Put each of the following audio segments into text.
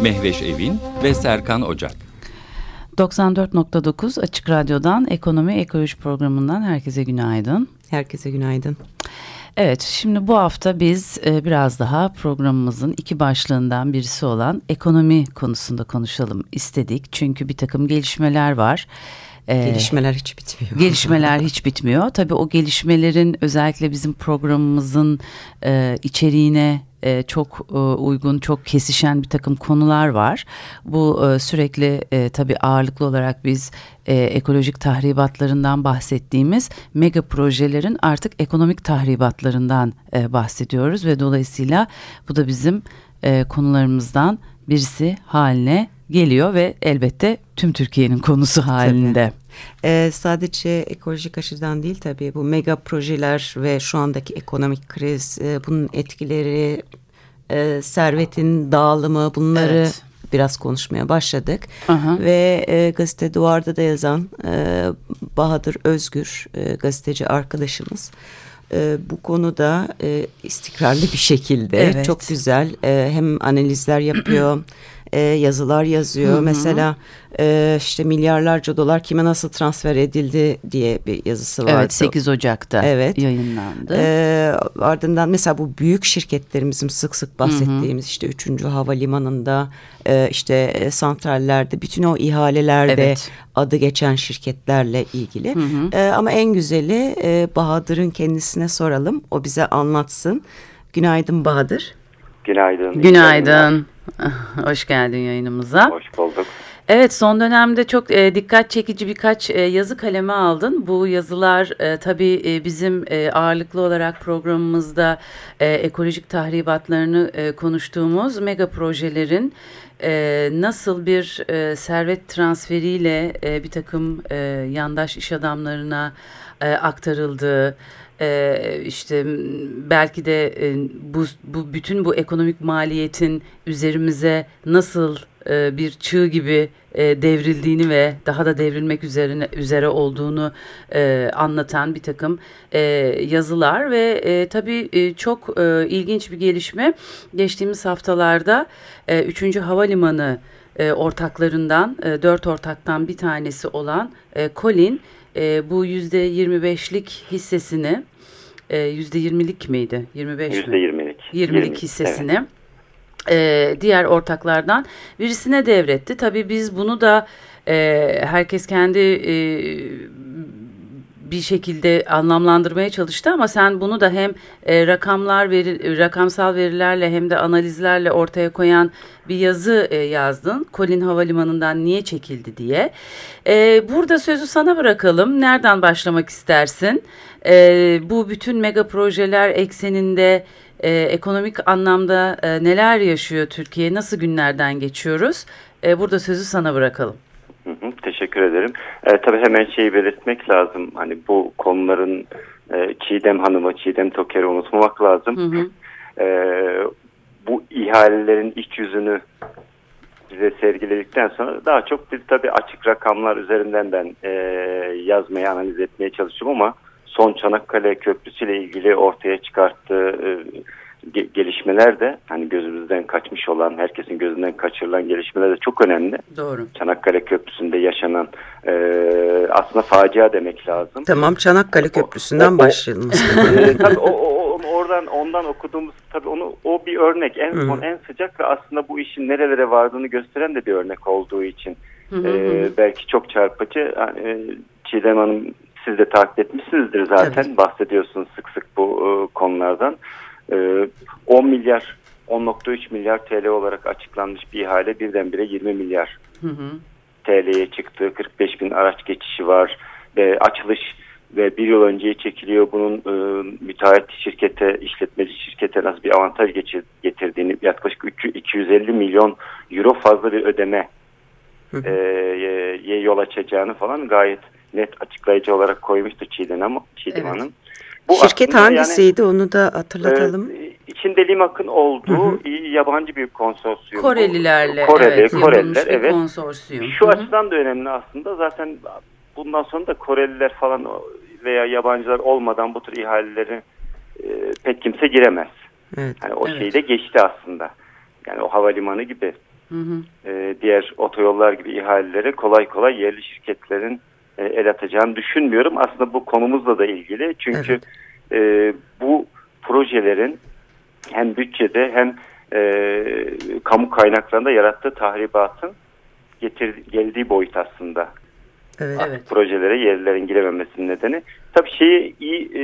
Mehveş Evin ve Serkan Ocak. 94.9 Açık Radyo'dan Ekonomi Ekoloji Programı'ndan herkese günaydın. Herkese günaydın. Evet, şimdi bu hafta biz e, biraz daha programımızın iki başlığından birisi olan ekonomi konusunda konuşalım istedik. Çünkü bir takım gelişmeler var. Ee, gelişmeler hiç bitmiyor. Gelişmeler hiç bitmiyor. Tabii o gelişmelerin özellikle bizim programımızın e, içeriğine e, çok e, uygun, çok kesişen bir takım konular var. Bu e, sürekli e, tabii ağırlıklı olarak biz e, ekolojik tahribatlarından bahsettiğimiz mega projelerin artık ekonomik tahribatlarından e, bahsediyoruz ve dolayısıyla bu da bizim e, konularımızdan birisi haline geliyor ve elbette tüm Türkiye'nin konusu halinde. Ee, sadece ekolojik açıdan değil tabii bu mega projeler ve şu andaki ekonomik kriz e, bunun etkileri e, servetin dağılımı bunları evet. biraz konuşmaya başladık. Aha. Ve e, gazete Duvar'da da yazan e, Bahadır Özgür e, gazeteci arkadaşımız e, bu konuda e, istikrarlı bir şekilde evet. çok güzel e, hem analizler yapıyor e, yazılar yazıyor. Hı hı. Mesela e, işte milyarlarca dolar kime nasıl transfer edildi diye bir yazısı vardı. Evet 8 Ocak'ta evet. yayınlandı. E, ardından mesela bu büyük şirketlerimizin sık sık bahsettiğimiz hı hı. işte 3. Havalimanı'nda e, işte e, santrallerde bütün o ihalelerde evet. adı geçen şirketlerle ilgili. Hı hı. E, ama en güzeli e, Bahadır'ın kendisine soralım. O bize anlatsın. Günaydın Bahadır. Günaydın. Günaydın. Hoş geldin yayınımıza. Hoş bulduk. Evet son dönemde çok e, dikkat çekici birkaç e, yazı kaleme aldın. Bu yazılar e, tabii e, bizim e, ağırlıklı olarak programımızda e, ekolojik tahribatlarını e, konuştuğumuz mega projelerin e, nasıl bir e, servet transferiyle e, bir takım e, yandaş iş adamlarına e, aktarıldığı, ee, işte belki de e, bu, bu bütün bu ekonomik maliyetin üzerimize nasıl e, bir çığ gibi e, devrildiğini ve daha da devrilmek üzerine üzere olduğunu anlatan bir takım yazılar ve e, tabii çok ilginç bir gelişme geçtiğimiz haftalarda e, 3. Havalimanı ortaklarından e, dört ortaktan bir tanesi olan Colin e, bu yüzde 25'lik hissesini e, yüzde 20'lik miydi? 25 yüzde 20'lik. 20'lik hissesini evet. e, diğer ortaklardan birisine devretti. Tabii biz bunu da e, herkes kendi e, bir şekilde anlamlandırmaya çalıştı ama sen bunu da hem e, rakamlar veri, rakamsal verilerle hem de analizlerle ortaya koyan bir yazı e, yazdın. Colin Havalimanı'ndan niye çekildi diye. E, burada sözü sana bırakalım. Nereden başlamak istersin? E, bu bütün mega projeler ekseninde e, ekonomik anlamda e, neler yaşıyor Türkiye? Nasıl günlerden geçiyoruz? E, burada sözü sana bırakalım. Teşekkür ederim. E, tabii hemen şeyi belirtmek lazım. Hani bu konuların e, Çiğdem Hanım'ı, Çiğdem Toker'i unutmamak lazım. Hı hı. E, bu ihalelerin iç yüzünü bize sergiledikten sonra daha çok bir tabii açık rakamlar üzerinden ben e, yazmaya, analiz etmeye çalışıyorum ama son Çanakkale Köprüsü ile ilgili ortaya çıkarttığı e, gelişmeler de hani gözümüzden kaçmış olan, herkesin gözünden kaçırılan gelişmeler de çok önemli. Doğru. Çanakkale Köprüsü'nde yaşanan e, aslında facia demek lazım. Tamam Çanakkale Köprüsü'nden başlayalım. e, tabii o, o, oradan ondan okuduğumuz tabii onu o bir örnek en son en sıcak ve aslında bu işin nerelere vardığını gösteren de bir örnek olduğu için e, belki çok çarpıcı. Yani, Çiğdem Hanım siz de takip etmişsinizdir zaten Tabii. bahsediyorsunuz sık sık bu e, konulardan. 10 ee, milyar 10.3 milyar TL olarak açıklanmış bir ihale birdenbire 20 milyar hı hı. TL'ye çıktı. 45 bin araç geçişi var ve açılış ve bir yıl önceye çekiliyor. Bunun e, müteahhit şirkete, işletmeci şirkete nasıl bir avantaj geçir, getirdiğini yaklaşık 3, 250 milyon euro fazla bir ödeme e, yol açacağını falan gayet net açıklayıcı olarak koymuştu Çiğdem, Çiğdem evet. Hanım. Bu Şirket hangisiydi yani, onu da hatırlatalım. E, içinde Limak'ın olduğu hı hı. yabancı bir konsorsiyum. Korelilerle. Koreli, evet, Koreliler, evet. konsorsiyum. Şu hı hı. açıdan da önemli aslında. Zaten bundan sonra da Koreliler falan veya yabancılar olmadan bu tür ihaleleri e, pek kimse giremez. Evet. Yani o evet. şey de geçti aslında. Yani o havalimanı gibi hı hı. E, diğer otoyollar gibi ihalelere kolay kolay yerli şirketlerin e, el atacağını düşünmüyorum. Aslında bu konumuzla da ilgili. Çünkü evet. e, bu projelerin hem bütçede hem e, kamu kaynaklarında yarattığı tahribatın getir, geldiği boyut aslında. Evet. evet. Projelere yerlerin girememesinin nedeni. Tabii şeyi iyi e,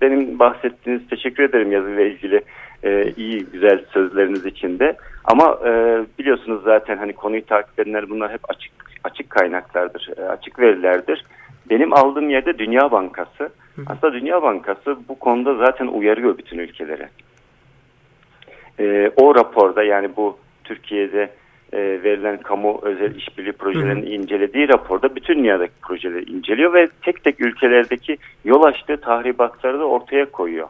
benim bahsettiğiniz teşekkür ederim yazıyla ilgili e, iyi güzel sözleriniz için de. Ama e, biliyorsunuz zaten hani konuyu takip edenler bunlar hep açık açık kaynaklardır, e, açık verilerdir. Benim aldığım yerde Dünya Bankası. Hı. Aslında Dünya Bankası bu konuda zaten uyarıyor bütün ülkelere. E, o raporda yani bu Türkiye'de e, verilen kamu özel işbirliği projelerini Hı. incelediği raporda bütün dünyadaki projeleri inceliyor ve tek tek ülkelerdeki yol açtığı tahribatları da ortaya koyuyor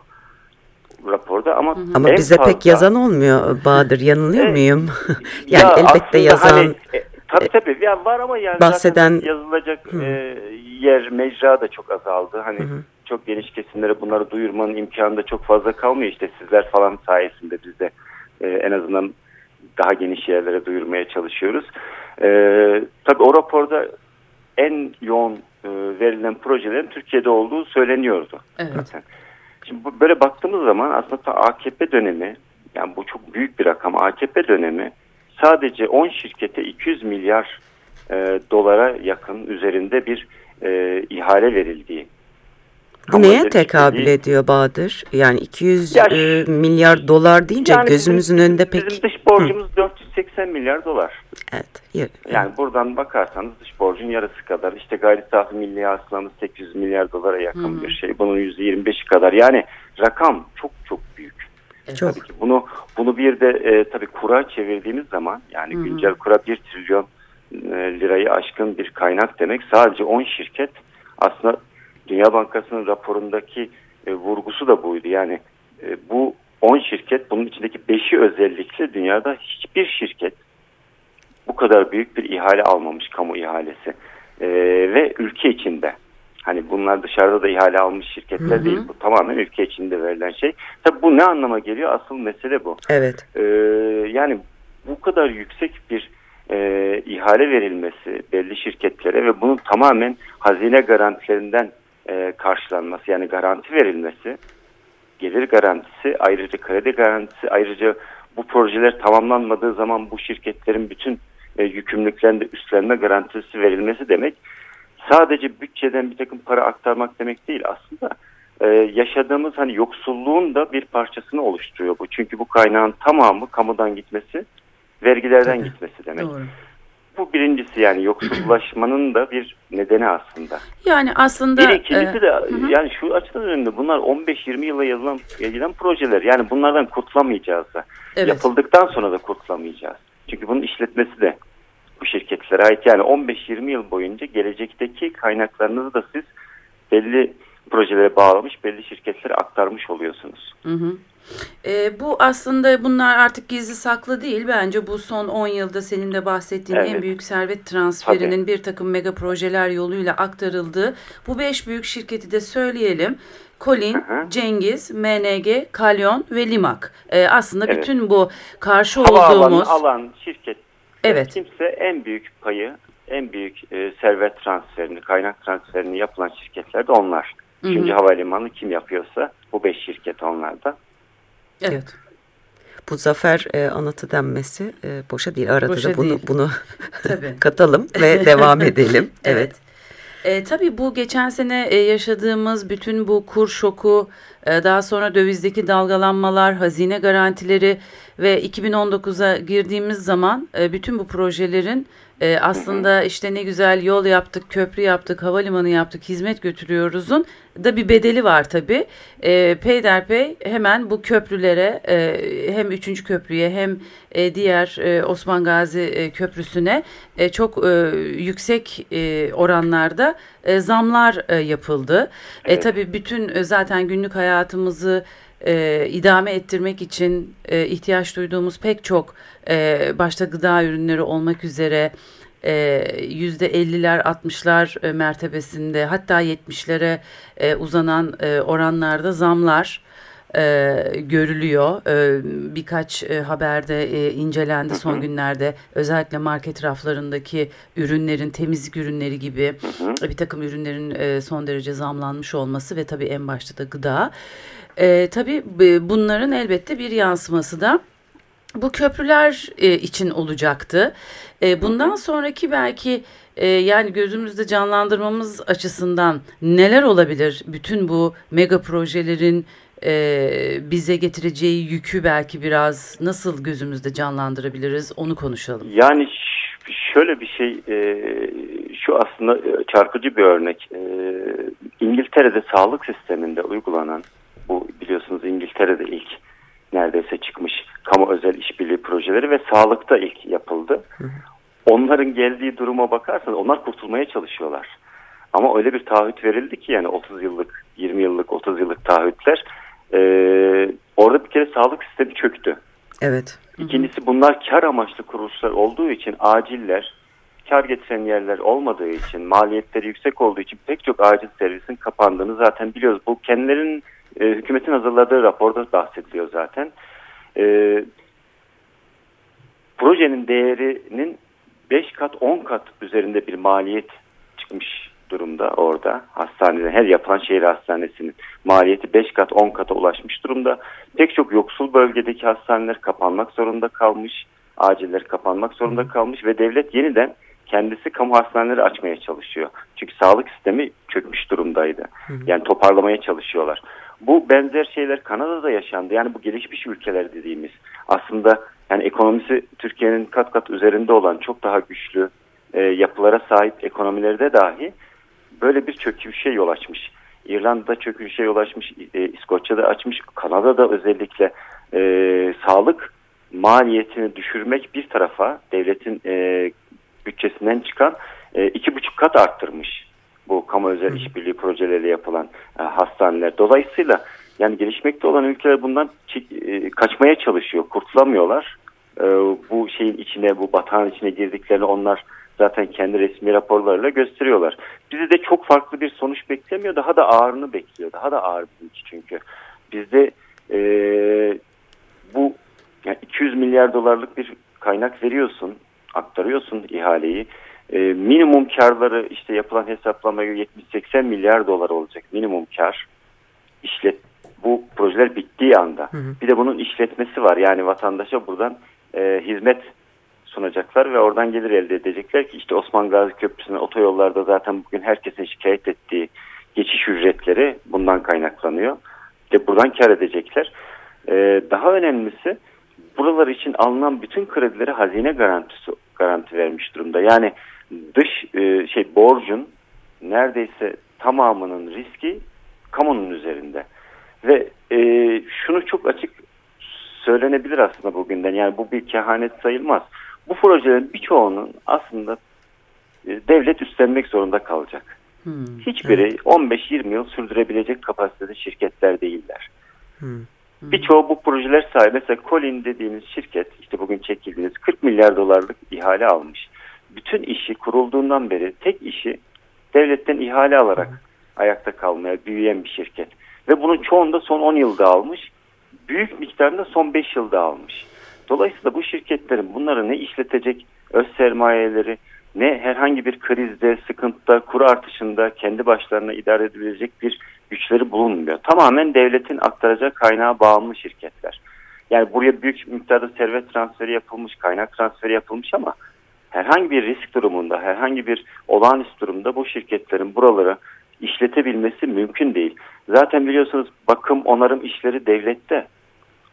raporda ama ama bize fazla, pek yazan olmuyor Bahadır yanılıyor e, muyum? yani ya elbette yazan hani, e, tabii tabii ya var ama yani bahseden yazılacak e, yer mecra da çok azaldı. Hani hı hı. çok geniş kesimlere bunları duyurmanın imkanı da çok fazla kalmıyor işte sizler falan sayesinde biz de e, en azından daha geniş yerlere duyurmaya çalışıyoruz. E, tabii o raporda en yoğun e, verilen projelerin Türkiye'de olduğu söyleniyordu evet. zaten. Şimdi böyle baktığımız zaman aslında AKP dönemi yani bu çok büyük bir rakam AKP dönemi sadece 10 şirkete 200 milyar e, dolara yakın üzerinde bir e, ihale verildiği bu neye tekabül ediyor Bahadır? Yani 200 ya, e, milyar dolar deyince yani gözümüzün bizim, önünde pek... Bizim dış borcumuz Hı. 480 milyar dolar. Evet. Yani evet. buradan bakarsanız dış borcun yarısı kadar. işte gayri safi milli hasılamız 800 milyar dolara yakın Hı. bir şey. Bunun %25'i kadar. Yani rakam çok çok büyük. Çok. Tabii ki bunu bunu bir de e, tabii kura çevirdiğimiz zaman yani Hı. güncel kura 1 trilyon e, lirayı aşkın bir kaynak demek. Sadece 10 şirket aslında Dünya Bankası'nın raporundaki e, vurgusu da buydu. Yani e, bu 10 şirket bunun içindeki 5'i özellikle dünyada hiçbir şirket bu kadar büyük bir ihale almamış kamu ihalesi e, ve ülke içinde. Hani bunlar dışarıda da ihale almış şirketler hı hı. değil. Bu tamamen ülke içinde verilen şey. Tabi bu ne anlama geliyor? Asıl mesele bu. Evet. Ee, yani bu kadar yüksek bir e, ihale verilmesi belli şirketlere ve bunun tamamen hazine garantilerinden e, karşılanması yani garanti verilmesi, gelir garantisi, ayrıca kredi garantisi, ayrıca bu projeler tamamlanmadığı zaman bu şirketlerin bütün e, yükümlülüklerinde üstlenme garantisi verilmesi demek sadece bütçeden bir takım para aktarmak demek değil aslında e, yaşadığımız hani yoksulluğun da bir parçasını oluşturuyor bu. Çünkü bu kaynağın tamamı kamudan gitmesi, vergilerden Tabii. gitmesi demek. Doğru bu birincisi yani yoksullaşmanın da bir nedeni aslında. Yani aslında... Bir ikincisi e, de hı. yani şu açıdan önemli bunlar 15-20 yıla yazılan, yazılan projeler yani bunlardan kurtulamayacağız da. Evet. Yapıldıktan sonra da kurtulamayacağız. Çünkü bunun işletmesi de bu şirketlere ait yani 15-20 yıl boyunca gelecekteki kaynaklarınızı da siz belli projelere bağlamış belli şirketlere aktarmış oluyorsunuz. Hı hı. E, bu aslında bunlar artık gizli saklı değil. Bence bu son 10 yılda senin de bahsettiğin evet. en büyük servet transferinin Tabii. bir takım mega projeler yoluyla aktarıldığı bu beş büyük şirketi de söyleyelim. Colin, hı hı. Cengiz, MNG, Kalyon ve Limak. Ee, aslında evet. bütün bu karşı Hava olduğumuz... Alan, alan şirket. Evet. Kimse en büyük payı, en büyük e, servet transferini, kaynak transferini yapılan şirketler de onlar. Çünkü havalimanı kim yapıyorsa bu beş şirket onlarda. Evet. Bu zafer e, anıtı denmesi e, boşa değil. Arada boşa da bunu, değil. bunu katalım ve devam edelim. evet. evet. E, tabii bu geçen sene e, yaşadığımız bütün bu kur şoku E, daha sonra dövizdeki dalgalanmalar, hazine garantileri ve 2019'a girdiğimiz zaman e, bütün bu projelerin e, aslında işte ne güzel yol yaptık, köprü yaptık, havalimanı yaptık, hizmet götürüyoruzun da bir bedeli var tabii. E, peyderpey hemen bu köprülere e, hem 3. köprüye hem e, diğer e, Osman Gazi e, Köprüsü'ne e, çok e, yüksek e, oranlarda e, zamlar e, yapıldı. Evet. E, tabii bütün e, zaten günlük hayatımızı e, idame ettirmek için e, ihtiyaç duyduğumuz pek çok e, başta gıda ürünleri olmak üzere e, yüzde 50'ler 60'lar e, mertebesinde hatta 70'lere e, uzanan oranlarda zamlar e, görülüyor. E, birkaç e, haberde e, incelendi son günlerde özellikle market raflarındaki ürünlerin temizlik ürünleri gibi bir takım ürünlerin e, son derece zamlanmış olması ve tabii en başta da gıda. E, tabii bunların elbette bir yansıması da bu köprüler e, için olacaktı. E, bundan sonraki belki e, yani gözümüzde canlandırmamız açısından neler olabilir? Bütün bu mega projelerin e, bize getireceği yükü belki biraz nasıl gözümüzde canlandırabiliriz onu konuşalım. Yani şöyle bir şey e, şu aslında e, çarpıcı bir örnek. E, İngiltere'de sağlık sisteminde uygulanan bu biliyorsunuz İngiltere'de ilk neredeyse çıkmış kamu özel işbirliği projeleri ve sağlıkta ilk yapıldı. Onların geldiği duruma bakarsanız onlar kurtulmaya çalışıyorlar. Ama öyle bir taahhüt verildi ki yani 30 yıllık, 20 yıllık, 30 yıllık taahhütler e, orada bir kere sağlık sistemi çöktü. Evet. İkincisi bunlar kar amaçlı kuruluşlar olduğu için aciller, kar getiren yerler olmadığı için, maliyetleri yüksek olduğu için pek çok acil servisin kapandığını zaten biliyoruz. Bu kendilerinin e, hükümetin hazırladığı raporda bahsediliyor zaten. E, projenin değerinin 5 kat 10 kat üzerinde bir maliyet çıkmış durumda orada. Hastanede her yapılan şehir hastanesinin maliyeti 5 kat 10 kata ulaşmış durumda. Pek çok yoksul bölgedeki hastaneler kapanmak zorunda kalmış. Aciller kapanmak zorunda kalmış ve devlet yeniden kendisi kamu hastaneleri açmaya çalışıyor. Çünkü sağlık sistemi çökmüş durumdaydı. Yani toparlamaya çalışıyorlar. Bu benzer şeyler Kanada'da yaşandı. Yani bu gelişmiş ülkeler dediğimiz aslında yani ekonomisi Türkiye'nin kat kat üzerinde olan çok daha güçlü e, yapılara sahip ekonomilerde dahi böyle bir çöküşe yol açmış. İrlanda'da çöküşe yol açmış, e, İskoçya'da açmış, Kanada'da özellikle e, sağlık maliyetini düşürmek bir tarafa devletin e, bütçesinden çıkan e, iki buçuk kat arttırmış bu kamu özel işbirliği projeleriyle yapılan e, hastaneler. Dolayısıyla yani gelişmekte olan ülkeler bundan e, kaçmaya çalışıyor, kurtulamıyorlar. E, bu şeyin içine, bu batağın içine girdiklerini onlar zaten kendi resmi raporlarıyla gösteriyorlar. Bizi de çok farklı bir sonuç beklemiyor, daha da ağırını bekliyor. Daha da ağır iş çünkü. Bizde e, bu yani 200 milyar dolarlık bir kaynak veriyorsun, aktarıyorsun ihaleyi e, minimum karları işte yapılan hesaplamaya göre 70-80 milyar dolar olacak minimum kar. İşlet bu projeler bittiği anda. Hı hı. Bir de bunun işletmesi var. Yani vatandaşa buradan e, hizmet sunacaklar ve oradan gelir elde edecekler ki işte Osman Gazi Köprüsü'nün otoyollarda zaten bugün herkesin şikayet ettiği geçiş ücretleri bundan kaynaklanıyor. İşte buradan kar edecekler. Ee, daha önemlisi buralar için alınan bütün kredileri hazine garantisi garanti vermiş durumda. Yani dış e, şey borcun neredeyse tamamının riski kamunun üzerinde. Ve e, şunu çok açık söylenebilir aslında bugünden. Yani bu bir kehanet sayılmaz. Bu projelerin birçoğunun aslında e, devlet üstlenmek zorunda kalacak. Hmm. Hiçbiri evet. 15-20 yıl sürdürebilecek kapasitede şirketler değiller. Hmm. Birçoğu bu projeler sahibi. Mesela Colin dediğimiz şirket işte bugün çekildiğiniz 40 milyar dolarlık ihale almış bütün işi kurulduğundan beri tek işi devletten ihale alarak ayakta kalmaya büyüyen bir şirket. Ve bunun çoğunda son 10 yılda almış. Büyük miktarında son 5 yılda almış. Dolayısıyla bu şirketlerin bunları ne işletecek öz sermayeleri ne herhangi bir krizde, sıkıntıda, kuru artışında kendi başlarına idare edebilecek bir güçleri bulunmuyor. Tamamen devletin aktaracağı kaynağa bağımlı şirketler. Yani buraya büyük miktarda servet transferi yapılmış, kaynak transferi yapılmış ama herhangi bir risk durumunda, herhangi bir olağanüstü durumda bu şirketlerin buraları işletebilmesi mümkün değil. Zaten biliyorsunuz bakım onarım işleri devlette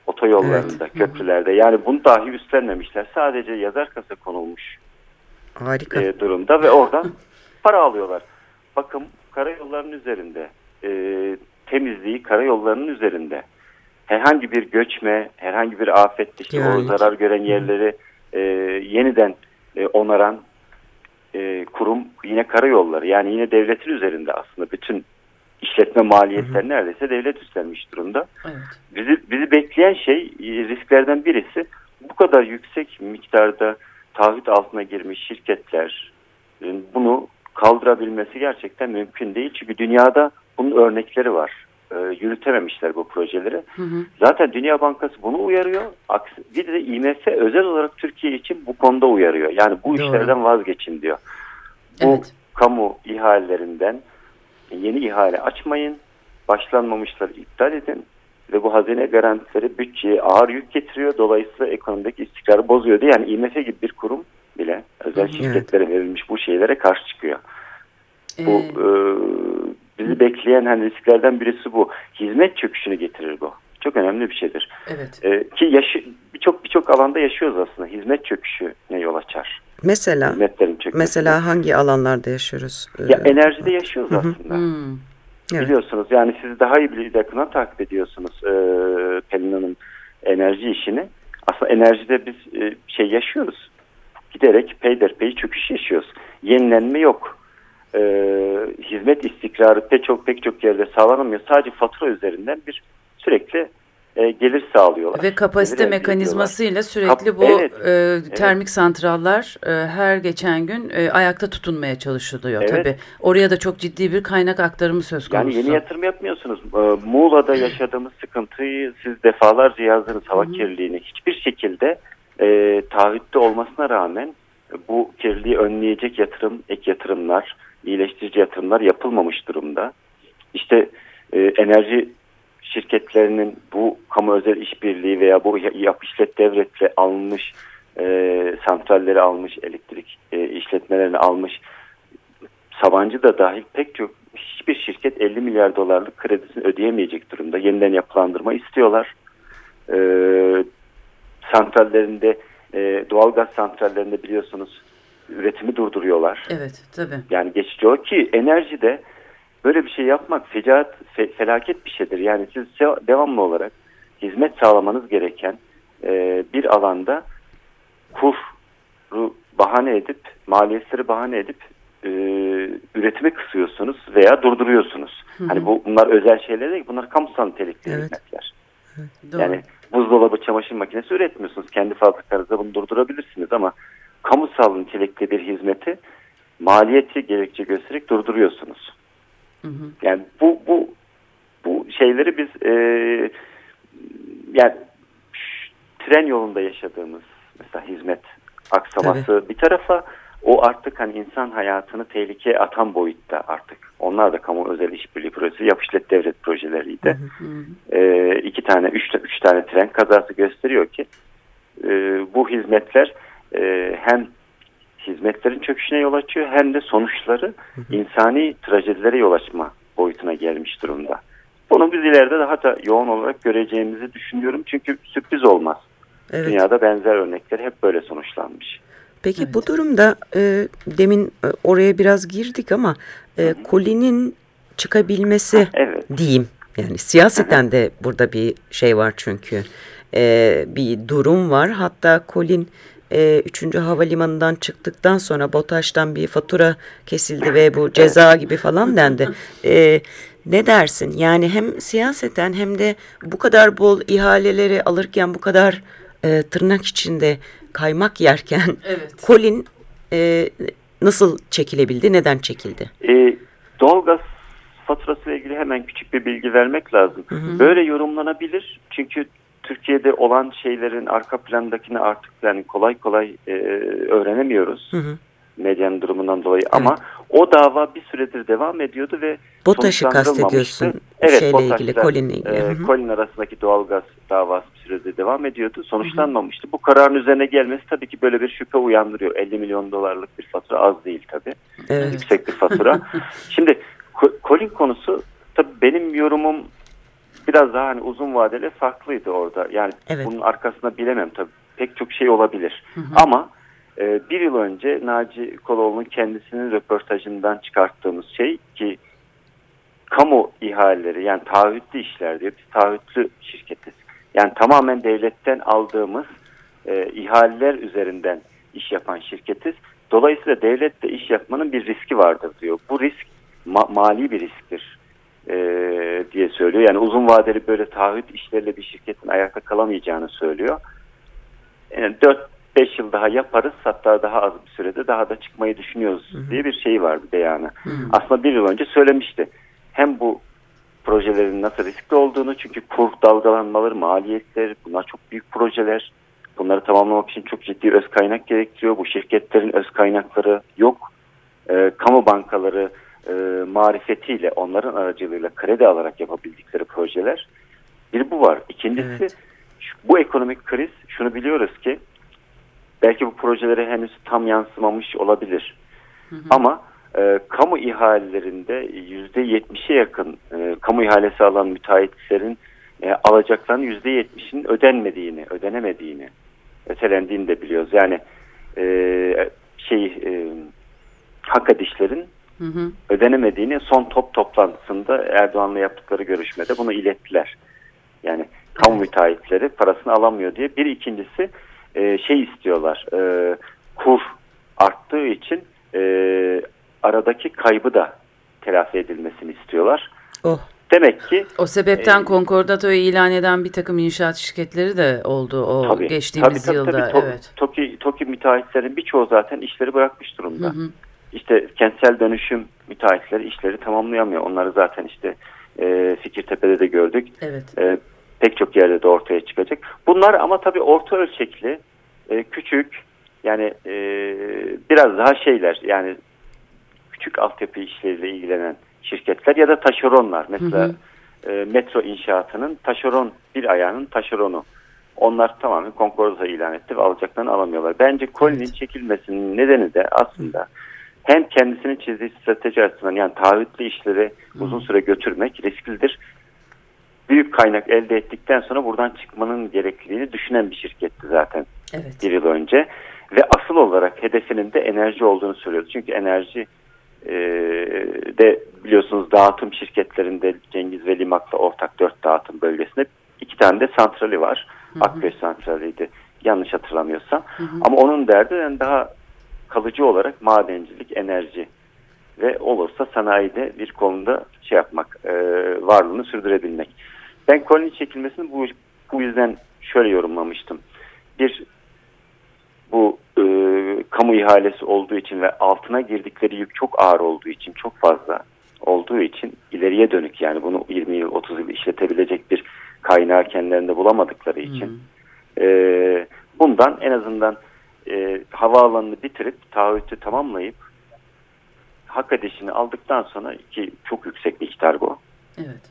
otoyollarında, evet. köprülerde. Yani bunu dahi üstlenmemişler. Sadece yazar kasa konulmuş Harika. E, durumda ve oradan para alıyorlar. Bakım karayollarının üzerinde, e, temizliği karayollarının üzerinde. Herhangi bir göçme, herhangi bir afet, işte o zarar gören yerleri e, yeniden e, onaran e, kurum yine karayolları. Yani yine devletin üzerinde aslında bütün işletme maliyetleri neredeyse devlet üstlenmiş durumda. Evet. Bizi, bizi bekleyen şey e, risklerden birisi bu kadar yüksek miktarda taahhüt altına girmiş şirketler bunu kaldırabilmesi gerçekten mümkün değil. Çünkü dünyada bunun örnekleri var. E, yürütememişler bu projeleri. Hı hı. Zaten Dünya Bankası bunu uyarıyor. Bir de IMF özel olarak Türkiye için bu konuda uyarıyor. Yani bu Doğru. işlerden vazgeçin diyor. Bu evet. kamu ihalelerinden yeni ihale açmayın. Başlanmamışları iptal edin. Ve bu hazine garantileri bütçeye ağır yük getiriyor. Dolayısıyla ekonomideki istikrarı bozuyor diye. Yani IMF gibi bir kurum bile özel şirketlere evet. verilmiş bu şeylere karşı çıkıyor. Bu ee... e, bizi bekleyen hani risklerden birisi bu. Hizmet çöküşünü getirir bu. Çok önemli bir şeydir. Evet. Ee, ki yaşı birçok birçok alanda yaşıyoruz aslında. Hizmet çöküşü ne yol açar? Mesela mesela hangi alanlarda yaşıyoruz? Ya ee, enerjide yaşıyoruz Hı -hı. aslında. Hmm. Evet. Biliyorsunuz yani siz daha iyi bir yakından takip ediyorsunuz e, Pelin Hanım enerji işini. Aslında enerjide biz e, şey yaşıyoruz. Giderek peyderpey çöküş yaşıyoruz. Yenilenme yok. E, hizmet istikrarı pek çok pek çok yerde sağlanamıyor. Sadece fatura üzerinden bir sürekli e, gelir sağlıyorlar. Ve kapasite gelir mekanizmasıyla sürekli Kap bu evet, e, termik evet. santrallar e, her geçen gün e, ayakta tutunmaya çalışılıyor evet. tabii. Oraya da çok ciddi bir kaynak aktarımı söz konusu. Yani yeni yatırım yapmıyorsunuz. E, Muğla'da yaşadığımız sıkıntıyı siz defalarca yazdınız hava Hı -hı. kirliliğini. Hiçbir şekilde e, taahhütte olmasına rağmen bu kirliliği önleyecek yatırım, ek yatırımlar, iyileştirici yatırımlar yapılmamış durumda. İşte e, enerji şirketlerinin bu kamu özel işbirliği veya bu yap işlet devletle alınmış e, santralleri almış, elektrik e, işletmelerini almış Sabancı da dahil pek çok hiçbir şirket 50 milyar dolarlık kredisini ödeyemeyecek durumda. Yeniden yapılandırma istiyorlar. E, santrallerinde e, doğalgaz santrallerinde biliyorsunuz üretimi durduruyorlar. Evet tabii. Yani geçici o ki enerjide Böyle bir şey yapmak fecaat, fe, felaket bir şeydir. Yani siz devamlı olarak hizmet sağlamanız gereken e, bir alanda kuru bahane edip, maliyetleri bahane edip e, üretimi kısıyorsunuz veya durduruyorsunuz. Hı hı. Hani bu bunlar özel şeyler değil, bunlar kamusal nitelikli evet. hizmetler. Evet, yani buzdolabı, çamaşır makinesi üretmiyorsunuz. Kendi fabrikanızda bunu durdurabilirsiniz ama kamusal nitelikli bir hizmeti maliyeti gerekçe göstererek durduruyorsunuz. Hı hı. Yani bu bu bu şeyleri biz e, yani tren yolunda yaşadığımız mesela hizmet aksaması Tabii. bir tarafa o artık hani insan hayatını tehlikeye atan boyutta artık. Onlar da kamu özel işbirliği projesi, yapışlet devlet projeleriydi. Hı hı. E, iki tane, üç, üç tane tren kazası gösteriyor ki e, bu hizmetler e, hem hizmetlerin çöküşüne yol açıyor hem de sonuçları insani trajedilere yol açma boyutuna gelmiş durumda. Bunu biz ileride daha da yoğun olarak göreceğimizi düşünüyorum. Çünkü sürpriz olmaz. Evet. Dünyada benzer örnekler hep böyle sonuçlanmış. Peki evet. bu durumda e, demin e, oraya biraz girdik ama e, kolinin çıkabilmesi ha, evet. diyeyim. Yani siyaseten de burada bir şey var çünkü. E, bir durum var. Hatta kolin e, 3. Havalimanı'ndan çıktıktan sonra BOTAŞ'tan bir fatura kesildi ve bu ceza gibi falan dendi. E, ne dersin? Yani hem siyaseten hem de bu kadar bol ihaleleri alırken bu kadar e, tırnak içinde kaymak yerken evet. Colin e, nasıl çekilebildi? Neden çekildi? E, doğalgaz faturası ile ilgili hemen küçük bir bilgi vermek lazım. Hı hı. Böyle yorumlanabilir. Çünkü Türkiye'de olan şeylerin arka plandakini artık yani kolay kolay e, öğrenemiyoruz. Hı hı. Medyanın durumundan dolayı evet. ama o dava bir süredir devam ediyordu ve BOTAŞ'ı kastediyorsun evet, şeyle BOTAŞ'la, ilgili, Colin'le ilgili. E, Colin arasındaki doğalgaz davası bir süredir devam ediyordu. Sonuçlanmamıştı. Hı hı. Bu kararın üzerine gelmesi tabii ki böyle bir şüphe uyandırıyor. 50 milyon dolarlık bir fatura az değil tabii. Evet. Yüksek bir fatura. Şimdi Colin konusu tabii benim yorumum biraz daha hani uzun vadeli farklıydı orada. Yani evet. bunun arkasında bilemem tabii. Pek çok şey olabilir. Hı hı. Ama e, bir yıl önce Naci Koloğlu'nun kendisinin röportajından çıkarttığımız şey ki kamu ihaleleri yani taahhütlü işler diyor. Biz taahhütlü şirketiz. Yani tamamen devletten aldığımız e, ihaleler üzerinden iş yapan şirketiz. Dolayısıyla devlette iş yapmanın bir riski vardır diyor. Bu risk ma mali bir risktir e, diye söylüyor. Yani uzun vadeli böyle taahhüt işleriyle bir şirketin ayakta kalamayacağını söylüyor. Yani 4-5 yıl daha yaparız hatta daha az bir sürede daha da çıkmayı düşünüyoruz hı hı. diye bir şey var bir beyanı. Hı hı. Aslında bir yıl önce söylemişti. Hem bu projelerin nasıl riskli olduğunu çünkü kur dalgalanmaları, maliyetler bunlar çok büyük projeler. Bunları tamamlamak için çok ciddi öz kaynak gerektiriyor. Bu şirketlerin öz kaynakları yok. E, kamu bankaları e, marifetiyle onların aracılığıyla kredi alarak yapabildikleri projeler. Bir bu var. İkincisi evet. şu, bu ekonomik kriz şunu biliyoruz ki belki bu projelere henüz tam yansımamış olabilir. Hı hı. Ama e, kamu ihalelerinde yüzde yetmişe yakın e, kamu ihalesi alan müteahhitlerin e, alacaklarının yüzde yetmişinin ödenmediğini, ödenemediğini, ötelendiğini de biliyoruz. Yani e, şey e, hak edişlerin hı hı. ödenemediğini son top toplantısında Erdoğan'la yaptıkları görüşmede bunu ilettiler. Yani kamu müteahhitleri parasını alamıyor diye. Bir ikincisi e, şey istiyorlar. E, kur arttığı için e, aradaki kaybı da telafi edilmesini istiyorlar. Oh. Demek ki o sebepten e, konkordatoyu ilan eden bir takım inşaat şirketleri de oldu o tabii, geçtiğimiz tabii, tabii, yılda. Tabii, evet. TOKİ, TOKİ müteahhitlerin birçoğu zaten işleri bırakmış durumda. Hı hı. İşte kentsel dönüşüm müteahhitleri işleri tamamlayamıyor. Onları zaten işte e, Fikirtepe'de de gördük. Evet. E, pek çok yerde de ortaya çıkacak. Bunlar ama tabii orta ölçekli, e, küçük yani e, biraz daha şeyler yani küçük altyapı işleriyle ilgilenen şirketler ya da taşeronlar. Mesela hı hı. E, metro inşaatının taşeron bir ayağının taşeronu. Onlar tamamen konkordato ilan etti ve alacaklarını alamıyorlar. Bence Colin'in evet. çekilmesinin nedeni de aslında hem kendisini çizdiği strateji açısından yani taahhütlü işleri uzun süre götürmek risklidir. Büyük kaynak elde ettikten sonra buradan çıkmanın gerekliliğini düşünen bir şirketti zaten evet. bir yıl önce. Ve asıl olarak hedefinin de enerji olduğunu söylüyordu. Çünkü enerji e, de biliyorsunuz dağıtım şirketlerinde Cengiz ve Limak'la ortak dört dağıtım bölgesinde iki tane de santrali var. Akköy santraliydi yanlış hatırlamıyorsam. Hı hı. Ama onun derdi yani daha kalıcı olarak madencilik, enerji ve olursa sanayide bir konuda şey yapmak, e, varlığını sürdürebilmek. Ben koloni çekilmesini bu, bu yüzden şöyle yorumlamıştım. Bir, bu e, kamu ihalesi olduğu için ve altına girdikleri yük çok ağır olduğu için, çok fazla olduğu için ileriye dönük yani bunu 20 yıl, 30 yıl işletebilecek bir kaynağı kendilerinde bulamadıkları için hmm. e, bundan en azından e, havaalanını bitirip taahhütü tamamlayıp hak edişini aldıktan sonra ki çok yüksek miktar bu. Evet.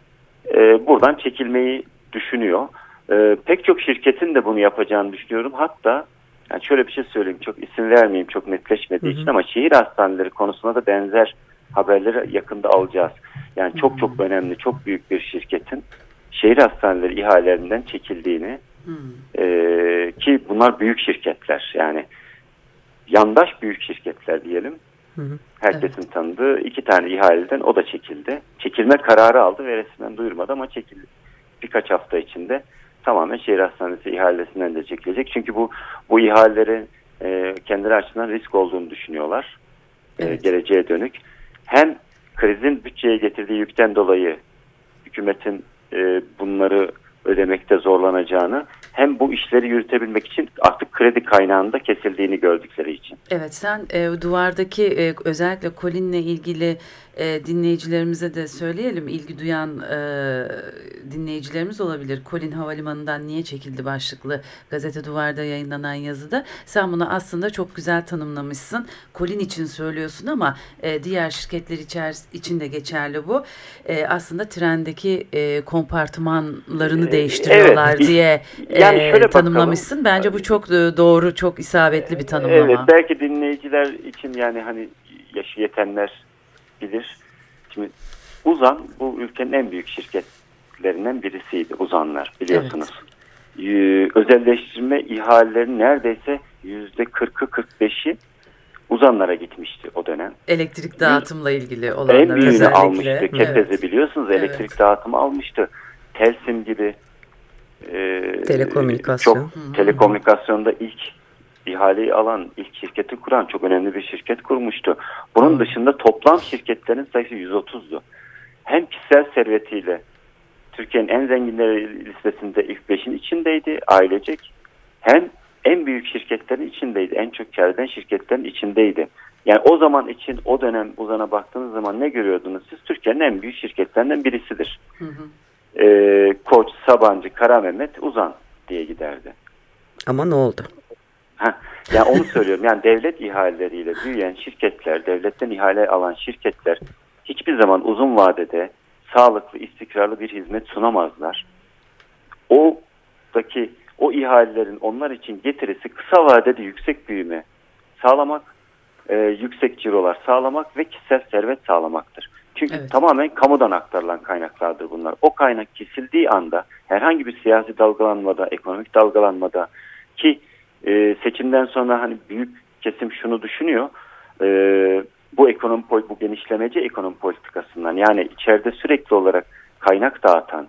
E, buradan çekilmeyi düşünüyor. E, pek çok şirketin de bunu yapacağını düşünüyorum. Hatta yani şöyle bir şey söyleyeyim çok isim vermeyeyim çok netleşmediği hı hı. için ama şehir hastaneleri konusunda da benzer haberleri yakında alacağız. Yani çok hı hı. çok önemli çok büyük bir şirketin şehir hastaneleri ihalelerinden çekildiğini ee, ki bunlar büyük şirketler yani yandaş büyük şirketler diyelim. Hı hı. Herkesin evet. tanıdığı iki tane ihaleden o da çekildi. Çekilme kararı aldı ve resmen duyurmadı ama çekildi. Birkaç hafta içinde tamamen şehir hastanesi ihalesinden de çekilecek. Çünkü bu bu ihalelerin e, kendileri açısından risk olduğunu düşünüyorlar. E, evet. E, geleceğe dönük. Hem krizin bütçeye getirdiği yükten dolayı hükümetin e, bunları ödemekte zorlanacağını hem bu işleri yürütebilmek için artık kredi kaynağında kesildiğini gördükleri için. Evet sen e, duvardaki e, özellikle Colin'le ilgili e, dinleyicilerimize de söyleyelim. ilgi duyan e, dinleyicilerimiz olabilir. Colin Havalimanı'ndan niye çekildi başlıklı gazete duvarda yayınlanan yazıda. Sen bunu aslında çok güzel tanımlamışsın. Colin için söylüyorsun ama e, diğer şirketler için de geçerli bu. E, aslında trendeki e, kompartımanlarını e, değiştiriyorlar evet. diye e, yani şöyle tanımlamışsın. Bakalım. Bence bu çok e, doğru, çok isabetli bir tanımlama. Evet, belki dinleyiciler için yani hani yaşı yetenler bilir. Şimdi Uzan bu ülkenin en büyük şirketlerinden birisiydi Uzanlar biliyorsunuz. Evet. Ee, özelleştirme ihalelerinin neredeyse yüzde 40'ı 45'i uzanlara gitmişti o dönem. Elektrik dağıtımla ilgili olanlar En büyüğünü özellikle. almıştı. Kepez'i evet. biliyorsunuz elektrik evet. dağıtımı almıştı. Telsim gibi e, telekomünikasyon. Çok telekomünikasyonda ilk ihaleyi alan, ilk şirketi kuran çok önemli bir şirket kurmuştu. Bunun Hı. dışında toplam şirketlerin sayısı 130'du. Hem kişisel servetiyle Türkiye'nin en zenginleri listesinde ilk 5'in içindeydi ailecek. Hem en büyük şirketlerin içindeydi. En çok kar eden şirketlerin içindeydi. Yani o zaman için o dönem uzana baktığınız zaman ne görüyordunuz? Siz Türkiye'nin en büyük şirketlerinden birisidir. Hı hı. Ee, Koç, Sabancı, Kara Mehmet, Uzan diye giderdi. Ama ne oldu? Yani onu söylüyorum. Yani devlet ihaleleriyle büyüyen şirketler, devletten ihale alan şirketler hiçbir zaman uzun vadede sağlıklı, istikrarlı bir hizmet sunamazlar. O'daki o ihalelerin onlar için getirisi kısa vadede yüksek büyüme sağlamak, e, yüksek cirolar sağlamak ve kişisel servet sağlamaktır. Çünkü evet. tamamen kamudan aktarılan kaynaklardır bunlar. O kaynak kesildiği anda herhangi bir siyasi dalgalanmada, ekonomik dalgalanmada ki e, seçimden sonra hani büyük kesim şunu düşünüyor. E, bu ekonomi bu genişlemeci ekonomi politikasından yani içeride sürekli olarak kaynak dağıtan,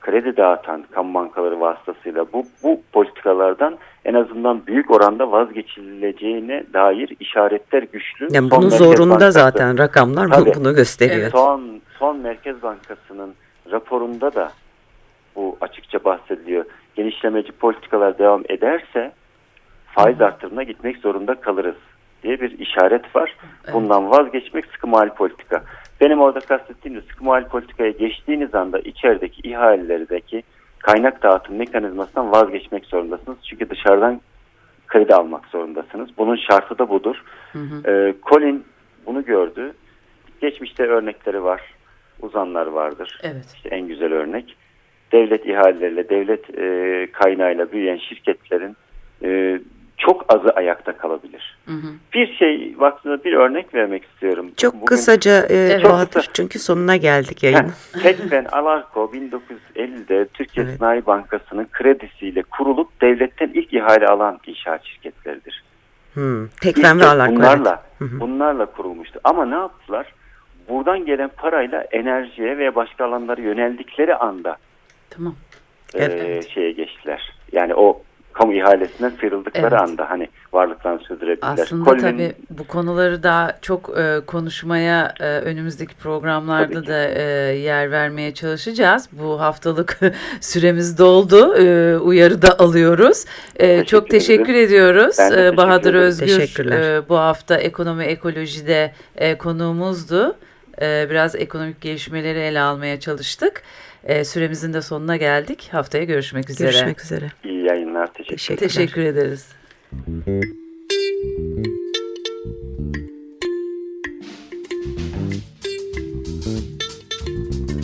kredi dağıtan kamu bankaları vasıtasıyla bu, bu politikalardan en azından büyük oranda vazgeçileceğine dair işaretler güçlü. Yani bunun zorunda Bankası, zaten rakamlar tabii, bunu gösteriyor. Son, son Merkez Bankası'nın raporunda da bu açıkça bahsediliyor. Genişlemeci politikalar devam ederse faiz artırımına gitmek zorunda kalırız diye bir işaret var. Bundan vazgeçmek sıkı mali politika. Benim orada kastettiğim de sıkı mali politikaya geçtiğiniz anda içerideki ihalelerdeki kaynak dağıtım mekanizmasından vazgeçmek zorundasınız. Çünkü dışarıdan kredi almak zorundasınız. Bunun şartı da budur. Hı hı. Ee, Colin bunu gördü. Geçmişte örnekleri var. Uzanlar vardır. Evet. İşte en güzel örnek. Devlet ihaleleriyle, devlet e, kaynağıyla büyüyen şirketlerin e, çok azı ayakta kalabilir. Hı hı. Bir şey vaktinde bir örnek vermek istiyorum. Çok Bugün, kısaca e, evet. Bahadır çünkü sonuna geldik yayın. Tekfen Alarko 1950'de Türkiye evet. Sanayi Bankası'nın kredisiyle kurulup devletten ilk ihale alan inşaat şirketleridir. Hmm. Tekfen ve Alarko. Bunlarla, evet. bunlarla kurulmuştu. Ama ne yaptılar? Buradan gelen parayla enerjiye veya başka alanlara yöneldikleri anda tamam. E, evet. şeye geçtiler. Yani o kamu ihalesinden sıyrıldıkları evet. anda hani varlıklarını sürdürebilirler. Aslında Kolinin, tabii bu konuları daha çok e, konuşmaya e, önümüzdeki programlarda da e, yer vermeye çalışacağız. Bu haftalık süremiz doldu. E, uyarı da alıyoruz. E, teşekkür çok teşekkür ederim. ediyoruz. Ben teşekkür Bahadır ederim. Özgür e, bu hafta ekonomi ekolojide e, konuğumuzdu. E, biraz ekonomik gelişmeleri ele almaya çalıştık. E, süremizin de sonuna geldik. Haftaya görüşmek üzere. Görüşmek üzere. İyi yayınlar. Teşekkür, Teşekkür ederiz.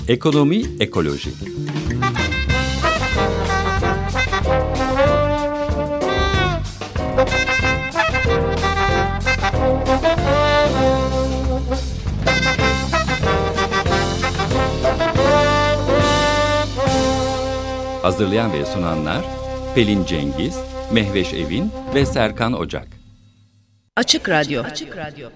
Ekonomi Ekoloji Hazırlayan ve sunanlar Pelin Cengiz, Mehveş Evin ve Serkan Ocak. Açık Radyo. Açık Radyo.